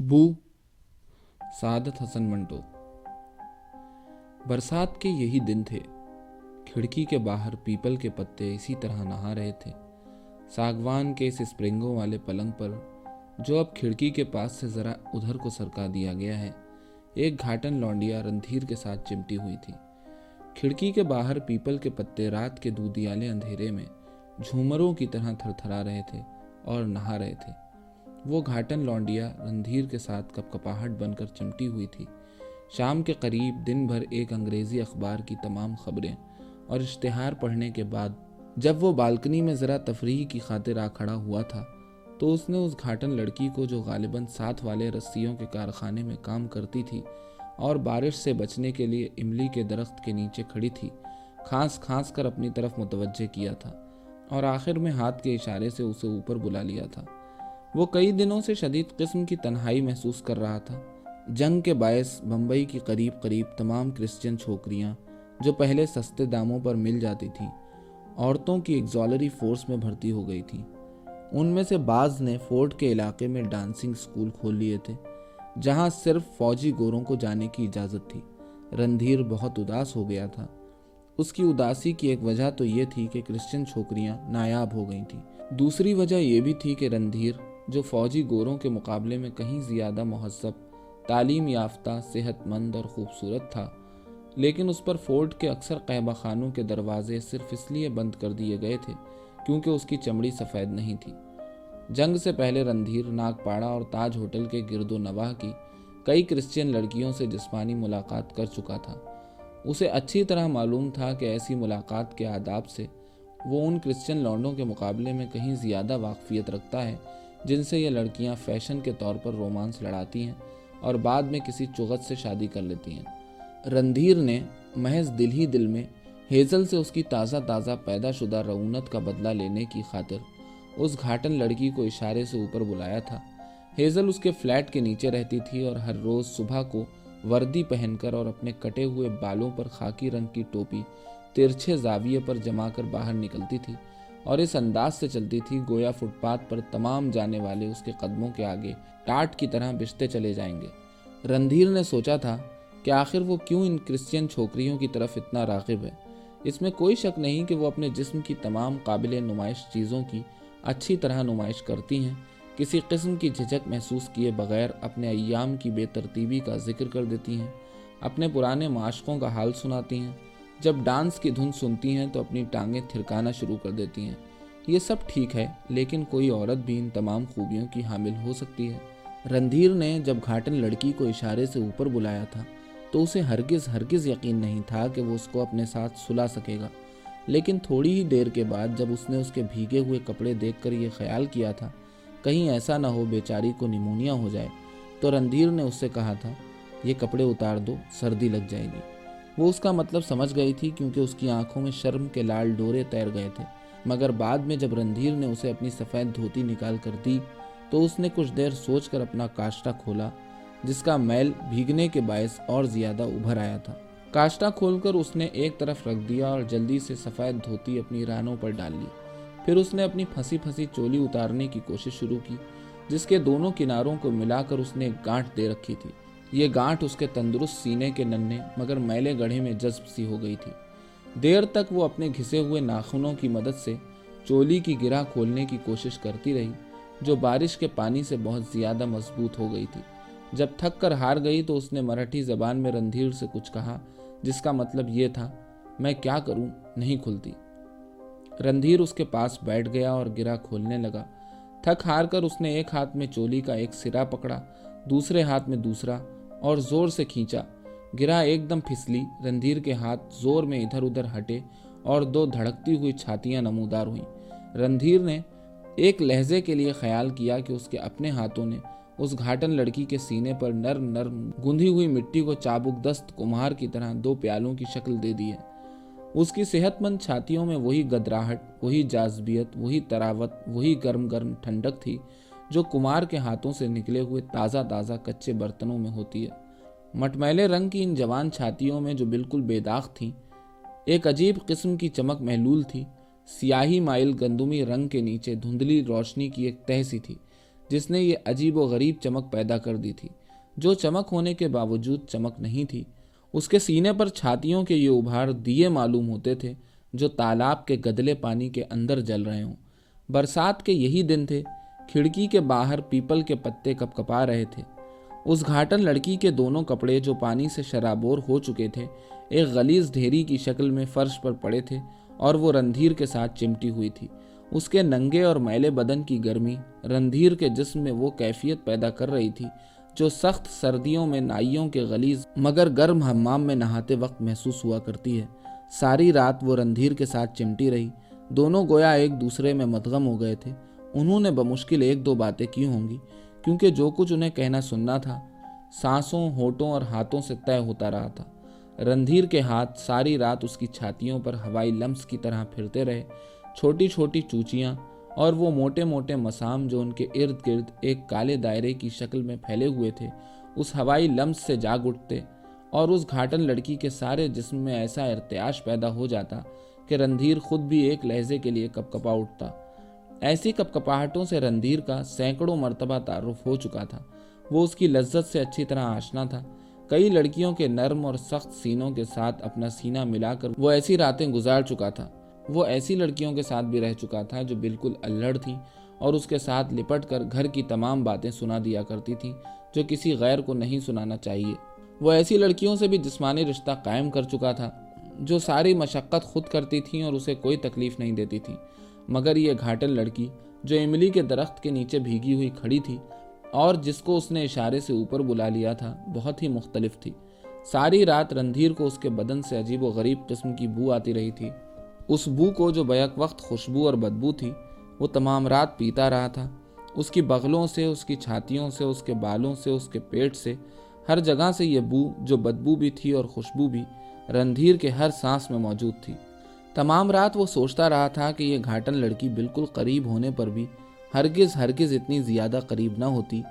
بو، سعادت حسن منٹو۔ برسات کے یہی دن تھے، کھڑکی کے باہر پیپل کے پتے اسی طرح نہا رہے تھے۔ ساگوان کے اس اسپرنگوں والے پلنگ پر جو اب کھڑکی کے پاس سے ذرا ادھر کو سرکا دیا گیا ہے، ایک گھاٹن لونڈیا رندھیر کے ساتھ چمٹی ہوئی تھی۔ کھڑکی کے باہر پیپل کے پتے رات کے دودیالے اندھیرے میں جھومروں کی طرح تھر تھرا رہے تھے اور نہا رہے تھے۔ وہ گھاٹن لونڈیا رندھیر کے ساتھ کپ کپاہٹ بن کر چمٹی ہوئی تھی۔ شام کے قریب دن بھر ایک انگریزی اخبار کی تمام خبریں اور اشتہار پڑھنے کے بعد جب وہ بالکنی میں ذرا تفریح کی خاطر آ کھڑا ہوا تھا تو اس نے اس گھاٹن لڑکی کو جو غالباً ساتھ والے رسیوں کے کارخانے میں کام کرتی تھی اور بارش سے بچنے کے لیے املی کے درخت کے نیچے کھڑی تھی، کھانس کھانس کر اپنی طرف متوجہ کیا تھا اور آخر میں ہاتھ کے اشارے سے اسے اوپر بلا لیا تھا۔ وہ کئی دنوں سے شدید قسم کی تنہائی محسوس کر رہا تھا۔ جنگ کے باعث بمبئی کی قریب قریب تمام کرسچن چھوکریاں جو پہلے سستے داموں پر مل جاتی تھیں، عورتوں کی ایگزالری فورس میں بھرتی ہو گئی تھی۔ ان میں سے بعض نے فورٹ کے علاقے میں ڈانسنگ سکول کھول لیے تھے، جہاں صرف فوجی گوروں کو جانے کی اجازت تھی۔ رندھیر بہت اداس ہو گیا تھا۔ اس کی اداسی کی ایک وجہ تو یہ تھی کہ کرسچن چھوکریاں نایاب ہو گئی تھیں۔ دوسری وجہ یہ بھی تھی کہ رندھیر جو فوجی گوروں کے مقابلے میں کہیں زیادہ مہذب، تعلیم یافتہ، صحت مند اور خوبصورت تھا۔ لیکن اس پر فورٹ کے اکثر قہبہ خانوں کے دروازے صرف اس لیے بند کر دیے گئے تھے کیونکہ اس کی چمڑی سفید نہیں تھی۔ جنگ سے پہلے رندھیر ناگ پاڑا اور تاج ہوٹل کے گرد و نواح کی کئی کرسچین لڑکیوں سے جسمانی ملاقات کر چکا تھا۔ اسے اچھی طرح معلوم تھا کہ ایسی ملاقات کے آداب سے وہ ان کرسچین لانڈوں کے مقابلے میں کہیں زیادہ واقفیت رکھتا ہے جن سے یہ لڑکیاں فیشن کے طور پر رومانس لڑاتی ہیں اور بعد میں کسی چغت سے شادی کر لیتی ہیں۔ رندھیر نے محض دل ہی دل میں ہیزل سے اس کی تازہ تازہ پیدا شدہ رعونت کا بدلہ لینے کی خاطر اس گھاٹن لڑکی کو اشارے سے اوپر بلایا تھا۔ ہیزل اس کے فلیٹ کے نیچے رہتی تھی اور ہر روز صبح کو وردی پہن کر اور اپنے کٹے ہوئے بالوں پر خاکی رنگ کی ٹوپی ترچھے زاویے پر جما کر باہر نکلتی تھی۔ اور اس انداز سے چلتی تھی گویا فٹ پاتھ پر تمام جانے والے اس کے قدموں کے آگے ٹاٹ کی طرح بشتے چلے جائیں گے۔ رندھیر نے سوچا تھا کہ آخر وہ کیوں ان کرسچین چھوکریوں کی طرف اتنا راغب ہے۔ اس میں کوئی شک نہیں کہ وہ اپنے جسم کی تمام قابل نمائش چیزوں کی اچھی طرح نمائش کرتی ہیں۔ کسی قسم کی جھجک محسوس کیے بغیر اپنے ایام کی بے ترتیبی کا ذکر کر دیتی ہیں، اپنے پرانے معاشقوں کا حال سناتی ہیں۔ جب ڈانس کی دھن سنتی ہیں تو اپنی ٹانگیں تھرکانا شروع کر دیتی ہیں۔ یہ سب ٹھیک ہے، لیکن کوئی عورت بھی ان تمام خوبیوں کی حامل ہو سکتی ہے۔ رندھیر نے جب گھاٹن لڑکی کو اشارے سے اوپر بلایا تھا، تو اسے ہرگز ہرگز یقین نہیں تھا کہ وہ اس کو اپنے ساتھ سلا سکے گا۔ لیکن تھوڑی ہی دیر کے بعد جب اس نے اس کے بھیگے ہوئے کپڑے دیکھ کر یہ خیال کیا تھا، کہیں ایسا نہ ہو بیچاری کو نمونیا ہو جائے، تو رندھیر نے اس سے کہا تھا، یہ کپڑے اتار دو، سردی لگ جائے گی۔ وہ اس کا مطلب سمجھ گئی تھی کیونکہ اس کی آنکھوں میں شرم کے لال ڈورے تیر گئے تھے۔ مگر بعد میں جب رندھیر نے اسے اپنی سفید دھوتی نکال کر دی، تو اس نے کچھ دیر سوچ کر اپنا کاشتہ کھولا، جس کا میل بھیگنے کے باعث اور زیادہ ابھر آیا تھا۔ کاشتہ کھول کر اس نے ایک طرف رکھ دیا اور جلدی سے سفید دھوتی اپنی رانوں پر ڈال لی۔ پھر اس نے اپنی پھنسی پھنسی چولی اتارنے کی کوشش شروع کی، جس کے دونوں کناروں کو ملا کر اس نے گانٹ دے رکھی تھی۔ یہ گانٹ اس کے تندرست سینے کے ننے مگر میلے گڑھے میں جذب سی ہو گئی تھی۔ دیر تک وہ اپنے گھسے ہوئے ناخنوں کی مدد سے چولی کی گرہ کھولنے کی کوشش کرتی رہی، جو بارش کے پانی سے بہت زیادہ مضبوط ہو گئی تھی۔ جب تھک کر ہار گئی تو اس نے مراٹھی زبان میں رندھیر سے کچھ کہا، جس کا مطلب یہ تھا، میں کیا کروں؟ نہیں کھلتی۔ رندھیر اس کے پاس بیٹھ گیا اور گرا کھولنے لگا۔ تھک ہار کر اس نے ایک ہاتھ میں چولی کا ایک سرا پکڑا، دوسرے ہاتھ میں دوسرا۔ اور زور سے کھینچا۔ گرا ایک دم پھسلی رندھیر کے ہاتھ زور میں ادھر ادھر ہٹے اور دو دھڑکتی ہوئی چھاتیاں نمودار ہوئیں۔ رندھیر نے ایک لہجے کے لیے خیال کیا کہ اس کے اپنے ہاتھوں نے اس گھاٹن لڑکی کے سینے پر نرم نرم گندھی ہوئی مٹی کو چابک دست کمہار کی طرح دو پیالوں کی شکل دے دی ہے۔ اس کی صحت مند چھاتیوں میں وہی گدراہٹ، وہی جازبیت، وہی تراوت وہی گرم گرم ٹھنڈک تھی۔ جو کمار کے ہاتھوں سے نکلے ہوئے تازہ تازہ کچے برتنوں میں ہوتی ہے۔ مٹمیلے رنگ کی ان جوان چھاتیوں میں جو بالکل بے داغ تھیں، ایک عجیب قسم کی چمک محلول تھی۔ سیاہی مائل گندمی رنگ کے نیچے دھندلی روشنی کی ایک تہ سی تھی، جس نے یہ عجیب و غریب چمک پیدا کر دی تھی۔ جو چمک ہونے کے باوجود چمک نہیں تھی۔ اس کے سینے پر چھاتیوں کے یہ ابھار دیے معلوم ہوتے تھے جو تالاب کے گدلے پانی کے اندر جل رہے ہوں۔ برسات کے یہی دن تھے کھڑکی کے باہر پیپل کے پتے کپ کپا رہے تھے۔ اس گھاٹن لڑکی کے دونوں کپڑے جو پانی سے شرابور ہو چکے تھے، ایک غلیظ ڈھیری کی شکل میں فرش پر پڑے تھے اور وہ رندھیر کے ساتھ چمٹی ہوئی تھی۔ اس کے ننگے اور میلے بدن کی گرمی رندھیر کے جسم میں وہ کیفیت پیدا کر رہی تھی جو سخت سردیوں میں نائیوں کے غلیظ مگر گرم حمام میں نہاتے وقت محسوس ہوا کرتی ہے۔ ساری رات وہ رندھیر کے ساتھ چمٹی رہی۔ دونوں گویا ایک دوسرے میں مدغم ہو گئے تھے۔ انہوں نے بمشکل ایک دو باتیں کی ہوں گی، کیونکہ جو کچھ انہیں کہنا سننا تھا، سانسوں، ہوٹوں اور ہاتھوں سے طے ہوتا رہا تھا۔ رندھیر کے ہاتھ ساری رات اس کی چھاتیوں پر ہوائی لمس کی طرح پھرتے رہے، چھوٹی چھوٹی چوچیاں اور وہ موٹے موٹے مسام جو ان کے ارد گرد ایک کالے دائرے کی شکل میں پھیلے ہوئے تھے، اس ہوائی لمس سے جاگ اٹھتے اور اس گھاٹن لڑکی کے سارے جسم میں ایسا ارتیاش پیدا ہو جاتا کہ رندھیر خود بھی ایک لہجے کے لیے کپ کپا اٹھتا۔ ایسی کپ کپاہٹوں سے رندھیر کا سینکڑوں مرتبہ تعارف ہو چکا تھا۔ وہ اس کی لذت سے اچھی طرح آشنا تھا۔ کئی لڑکیوں کے نرم اور سخت سینوں کے ساتھ اپنا سینہ ملا کر وہ ایسی راتیں گزار چکا تھا۔ وہ ایسی لڑکیوں کے ساتھ بھی رہ چکا تھا جو بالکل الڑ تھیں اور اس کے ساتھ لپٹ کر گھر کی تمام باتیں سنا دیا کرتی تھیں جو کسی غیر کو نہیں سنانا چاہیے۔ وہ ایسی لڑکیوں سے بھی جسمانی رشتہ قائم کر چکا تھا جو ساری مشقت خود کرتی تھیں اور اسے کوئی تکلیف نہیں دیتی تھیں۔ مگر یہ گھاٹل لڑکی جو املی کے درخت کے نیچے بھیگی ہوئی کھڑی تھی اور جس کو اس نے اشارے سے اوپر بلا لیا تھا، بہت ہی مختلف تھی۔ ساری رات رندھیر کو اس کے بدن سے عجیب و غریب قسم کی بو آتی رہی تھی۔ اس بو کو جو بیک وقت خوشبو اور بدبو تھی، وہ تمام رات پیتا رہا تھا۔ اس کی بغلوں سے، اس کی چھاتیوں سے، اس کے بالوں سے، اس کے پیٹ سے، ہر جگہ سے یہ بو جو بدبو بھی تھی اور خوشبو بھی رندھیر کے ہر سانس میں موجود تھی۔ تمام رات وہ سوچتا رہا تھا کہ یہ گھاٹن لڑکی بالکل قریب ہونے پر بھی ہرگز ہرگز اتنی زیادہ قریب نہ ہوتی،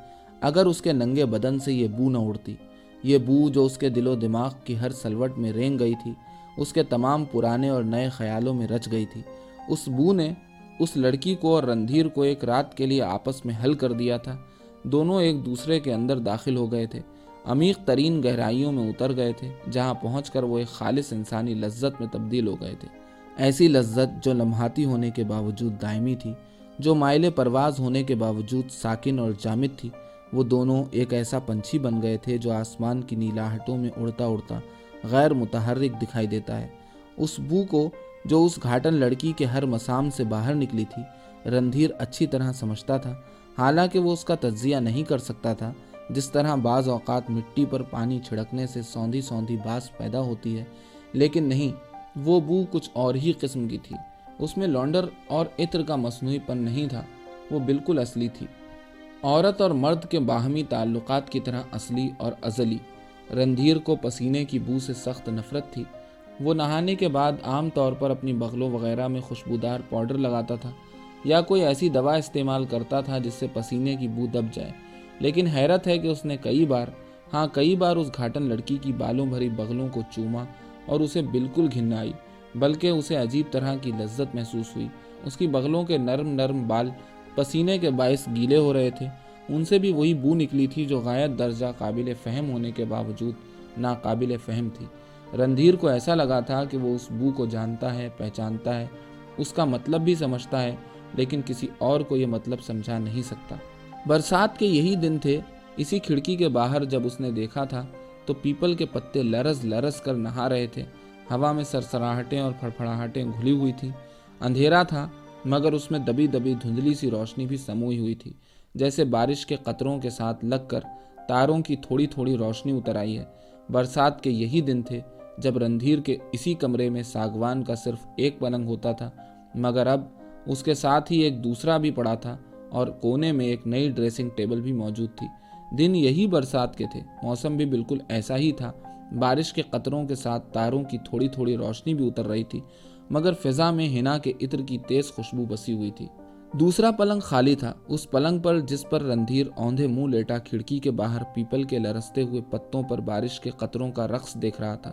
اگر اس کے ننگے بدن سے یہ بو نہ اڑتی۔ یہ بو جو اس کے دل و دماغ کی ہر سلوٹ میں رینگ گئی تھی، اس کے تمام پرانے اور نئے خیالوں میں رچ گئی تھی۔ اس بو نے اس لڑکی کو اور رندھیر کو ایک رات کے لیے آپس میں حل کر دیا تھا۔ دونوں ایک دوسرے کے اندر داخل ہو گئے تھے۔ عمیق ترین گہرائیوں میں اتر گئے تھے، جہاں پہنچ کر وہ ایک خالص انسانی لذت میں تبدیل ہو گئے تھے۔ ایسی لذت جو لمحاتی ہونے کے باوجود دائمی تھی، جو مائل پرواز ہونے کے باوجود ساکن اور جامد تھی، وہ دونوں ایک ایسا پنچھی بن گئے تھے جو آسمان کی نیلاہٹوں میں اڑتا اڑتا غیر متحرک دکھائی دیتا ہے۔ اس بو کو جو اس گھاٹن لڑکی کے ہر مسام سے باہر نکلی تھی رندھیر اچھی طرح سمجھتا تھا۔ حالانکہ وہ اس کا تجزیہ نہیں کر سکتا تھا، جس طرح بعض اوقات مٹی پر پانی چھڑکنے سے سوندھی سوندھی باس پیدا ہوتی ہے، لیکن نہیں وہ بو کچھ اور ہی قسم کی تھی۔ اس میں لونڈر اور عطر کا مصنوعی پن نہیں تھا، وہ بالکل اصلی تھی۔ عورت اور مرد کے باہمی تعلقات کی طرح اصلی اور ازلی۔ رندھیر کو پسینے کی بو سے سخت نفرت تھی۔ وہ نہانے کے بعد عام طور پر اپنی بغلوں وغیرہ میں خوشبودار پاؤڈر لگاتا تھا یا کوئی ایسی دوا استعمال کرتا تھا جس سے پسینے کی بو دب جائے۔ لیکن حیرت ہے کہ اس نے کئی بار ہاں کئی بار اس گھاٹن لڑکی کی بالوں بھری بغلوں کو چوما اور اسے بالکل گھن آئی، بلکہ اسے عجیب طرح کی لذت محسوس ہوئی۔ اس کی بغلوں کے نرم نرم بال پسینے کے باعث گیلے ہو رہے تھے۔ ان سے بھی وہی بو نکلی تھی جو غائب درجہ قابل فہم ہونے کے باوجود ناقابل فہم تھی۔ رندھیر کو ایسا لگا تھا کہ وہ اس بو کو جانتا ہے، پہچانتا ہے۔ اس کا مطلب بھی سمجھتا ہے، لیکن کسی اور کو یہ مطلب سمجھا نہیں سکتا۔ برسات کے یہی دن تھے، اسی کھڑکی کے باہر جب اس نے دیکھا تھا تو پیپل کے پتے لرز لرز کر نہا رہے تھے۔ ہوا میں سرسراہٹیں اور پھڑپھڑاہٹیں گھلی ہوئی تھی اندھیرا تھا، مگر اس میں دبی دبی دھندلی سی روشنی بھی سموئی ہوئی تھی۔ جیسے بارش کے قطروں کے ساتھ لگ کر تاروں کی تھوڑی تھوڑی روشنی اتر آئی ہے۔ برسات کے یہی دن تھے جب رندھیر کے اسی کمرے میں ساگوان کا صرف ایک پلنگ ہوتا تھا۔ مگر اب اس کے ساتھ ہی ایک دوسرا بھی پڑا تھا اور کونے میں ایک نئی ڈریسنگ ٹیبل بھی موجود تھی۔ دن یہی برسات کے تھے۔ موسم بھی بالکل ایسا ہی تھا۔ بارش کے قطروں کے ساتھ تاروں کی تھوڑی تھوڑی روشنی بھی اتر رہی تھی، مگر فضا میں ہنا کے عطر کی تیز خوشبو بسی ہوئی تھی۔ دوسرا پلنگ خالی تھا۔ اس پلنگ پر جس پر رندھیر اوندھے منہ لیٹا کھڑکی کے باہر پیپل کے لرستے ہوئے پتوں پر بارش کے قطروں کا رقص دیکھ رہا تھا۔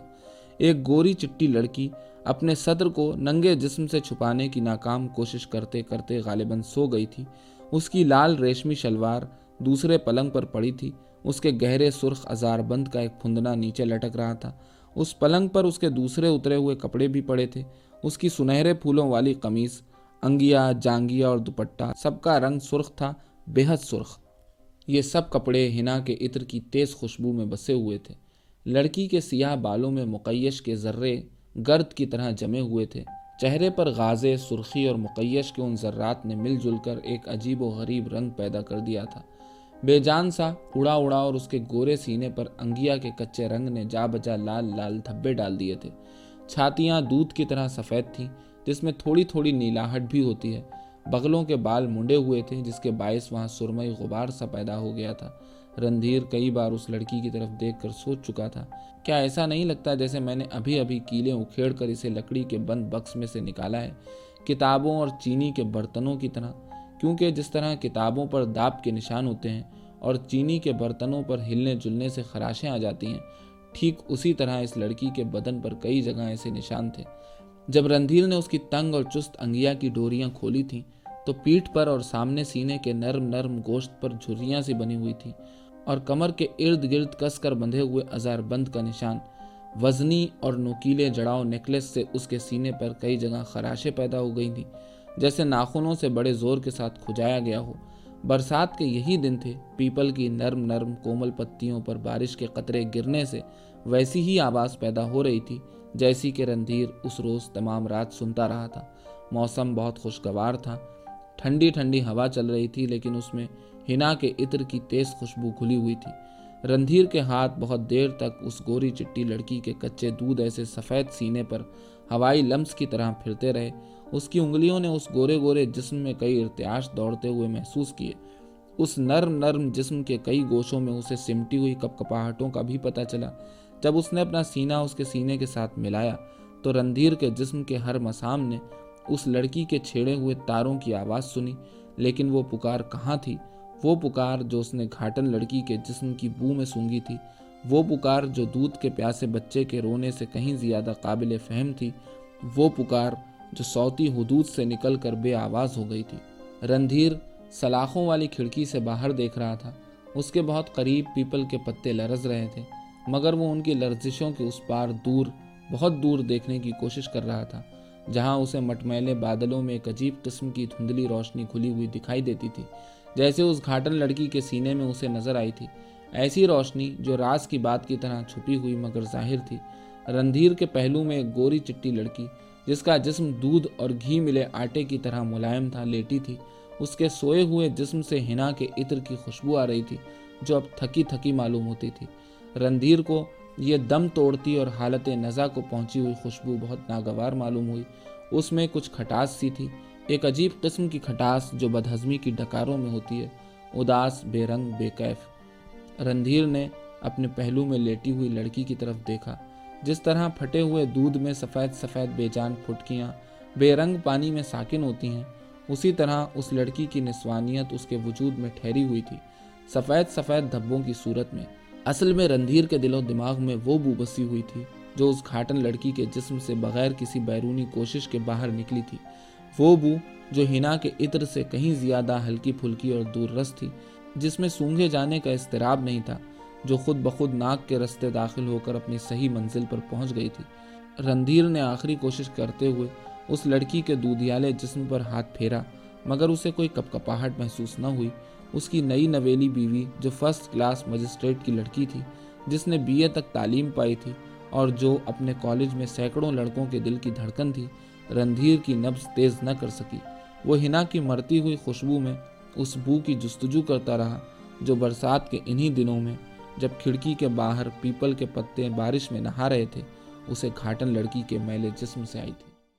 ایک گوری چٹی لڑکی اپنے صدر کو ننگے جسم سے چھپانے کی ناکام کوشش کرتے کرتے غالباً سو گئی تھی۔ اس کی لال ریشمی شلوار دوسرے پلنگ پر پڑی تھی۔ اس کے گہرے سرخ ازار بند کا ایک پھندنا نیچے لٹک رہا تھا۔ اس پلنگ پر اس کے دوسرے اترے ہوئے کپڑے بھی پڑے تھے۔ اس کی سنہرے پھولوں والی قمیص انگیا جانگیا اور دوپٹہ، سب کا رنگ سرخ تھا بے حد سرخ۔ یہ سب کپڑے ہنا کے عطر کی تیز خوشبو میں بسے ہوئے تھے۔ لڑکی کے سیاہ بالوں میں مقیش کے ذرے گرد کی طرح جمے ہوئے تھے۔ چہرے پر غازے، سرخی اور مقیش کے ان ذرات نے مل جل کر ایک عجیب و غریب رنگ پیدا کر دیا تھا۔ بے جان سا اڑا اڑا اور اس کے گورے سینے پر انگیا کے کچے رنگ نے جا بجا لال لال دھبے ڈال دیے تھے۔ چھاتیاں دودھ کی طرح سفید تھیں، جس میں تھوڑی تھوڑی نیلاہٹ بھی ہوتی ہے۔ بغلوں کے بال منڈے ہوئے تھے، جس کے باعث وہاں سرمئی غبار سا پیدا ہو گیا تھا۔ رندھیر کئی بار اس لڑکی کی طرف دیکھ کر سوچ چکا تھا۔ کیا ایسا نہیں لگتا جیسے میں نے ابھی ابھی کیلیں اکھیڑ کر اسے لکڑی کے بند بکس میں سے نکالا ہے؟ کتابوں اور چینی کے برتنوں کی طرح۔ کیونکہ جس طرح کتابوں پر داب کے نشان ہوتے ہیں اور چینی کے برتنوں پر ہلنے جلنے سے خراشیں آ جاتی ہیں، ٹھیک اسی طرح اس لڑکی کے بدن پر کئی جگہ ایسے نشان تھے۔ جب رندھیر نے اس کی تنگ اور چست انگیا کی ڈوریاں کھولی تھیں، تو پیٹھ پر اور سامنے سینے کے نرم نرم گوشت پر جھریاں سی بنی ہوئی تھی اور کمر کے ارد گرد کس کر بندھے ہوئے ازار بند کا نشان۔ وزنی اور نوکیلے جڑاؤ نیکلس سے اس کے سینے پر کئی جگہ خراشیں پیدا ہو گئی تھیں۔ جیسے ناخنوں سے بڑے زور کے ساتھ کھجایا گیا ہو۔ برسات کے یہی دن تھے، پیپل کی نرم نرم کومل پتیوں پر بارش کے قطرے گرنے سے ویسی ہی آواز پیدا ہو رہی تھی، جیسی کہ رندھیر اس روز تمام رات سنتا رہا تھا۔ موسم بہت خوشگوار تھا۔ ٹھنڈی ٹھنڈی ہوا چل رہی تھی، لیکن اس میں ہنا کے عطر کی تیز خوشبو کھلی ہوئی تھی۔ رندھیر کے ہاتھ بہت دیر تک اس گوری چٹی لڑکی کے کچے دودھ ایسے سفید سینے پر ہوائی لمس کی طرح پھرتے رہے۔ اس کی انگلیوں نے اس گورے گورے جسم میں کئی ارتیاش دوڑتے ہوئے محسوس کیے۔ اس نرم نرم جسم کے کئی گوشوں میں اسے سمٹی ہوئی کپ کپاہٹوں کا بھی پتہ چلا۔ جب اس نے اپنا سینہ اس کے سینے کے ساتھ ملایا، تو رندھیر کے جسم کے ہر مسام نے اس لڑکی کے چھیڑے ہوئے تاروں کی آواز سنی۔ لیکن وہ پکار کہاں تھی؟ وہ پکار جو اس نے گھاٹن لڑکی کے جسم کی بو میں سونگی تھی۔ وہ پکار جو دودھ کے پیاسے بچے کے رونے سے کہیں زیادہ قابل فہم تھی۔ وہ پکار جو سوتی حدود سے نکل کر بے آواز ہو گئی تھی۔ رندھیر سلاخوں والی کھڑکی سے باہر دیکھ رہا تھا۔ اس کے بہت قریب پیپل کے پتے لرز رہے تھے، مگر وہ ان کی لرزشوں کے اس پار دور، بہت دور دیکھنے کی کوشش کر رہا تھا، جہاں اسے مٹمیلے بادلوں میں ایک عجیب قسم کی دھندلی روشنی کھلی ہوئی دکھائی دیتی تھی۔ جیسے اس گھاٹن لڑکی کے سینے میں اسے نظر آئی تھی۔ ایسی روشنی جو راز کی بات کی طرح چھپی ہوئی مگر ظاہر تھی۔ رندھیر کے پہلو میں ایک گوری چٹی لڑکی جس کا جسم دودھ اور گھی ملے آٹے کی طرح ملائم تھا، لیٹی تھی۔ اس کے سوئے ہوئے جسم سے ہنا کے عطر کی خوشبو آ رہی تھی، جو اب تھکی تھکی معلوم ہوتی تھی۔ رندھیر کو یہ دم توڑتی اور حالت نزا کو پہنچی ہوئی خوشبو بہت ناگوار معلوم ہوئی۔ اس میں کچھ کھٹاس سی تھی۔ ایک عجیب قسم کی کھٹاس جو بدہضمی کی ڈکاروں میں ہوتی ہے۔ اداس، بے رنگ، بے کیف۔ رندھیر نے اپنے پہلو میں لیٹی ہوئی لڑکی کی طرف دیکھا۔ جس طرح پھٹے ہوئے دودھ میں سفید سفید بے جان پھٹکیاں، بے رنگ پانی میں ساکن ہوتی ہیں، اسی طرح اس لڑکی کی نسوانیت اس کے وجود میں ٹھہری ہوئی تھی، سفید سفید دھبوں کی صورت میں۔ اصل میں رندھیر کے دل و دماغ میں وہ بو بسی ہوئی تھی جو اس گھاٹن لڑکی کے جسم سے بغیر کسی بیرونی کوشش کے باہر نکلی تھی۔ وہ بو جو ہنا کے عطر سے کہیں زیادہ ہلکی پھلکی اور دور رس تھی، جس میں سونگے جانے کا استراب نہیں تھا۔ جو خود بخود ناک کے رستے داخل ہو کر اپنی صحیح منزل پر پہنچ گئی تھی۔ رندھیر نے آخری کوشش کرتے ہوئے اس لڑکی کے دودھیالے جسم پر ہاتھ پھیرا، مگر اسے کوئی کپ کپاہٹ محسوس نہ ہوئی۔ اس کی نئی نویلی بیوی، جو فرسٹ کلاس مجسٹریٹ کی لڑکی تھی، جس نے بی اے تک تعلیم پائی تھی اور جو اپنے کالج میں سینکڑوں لڑکوں کے دل کی دھڑکن تھی، رندھیر کی نبز تیز نہ کر سکی۔ وہ ہنا کی مرتی ہوئی خوشبو میں اس بو کی جستجو کرتا رہا، جو برسات کے انہی دنوں میں جب کھڑکی کے باہر پیپل کے پتے بارش میں نہا رہے تھے، اسے گھاٹن لڑکی کے میلے جسم سے آئی تھی۔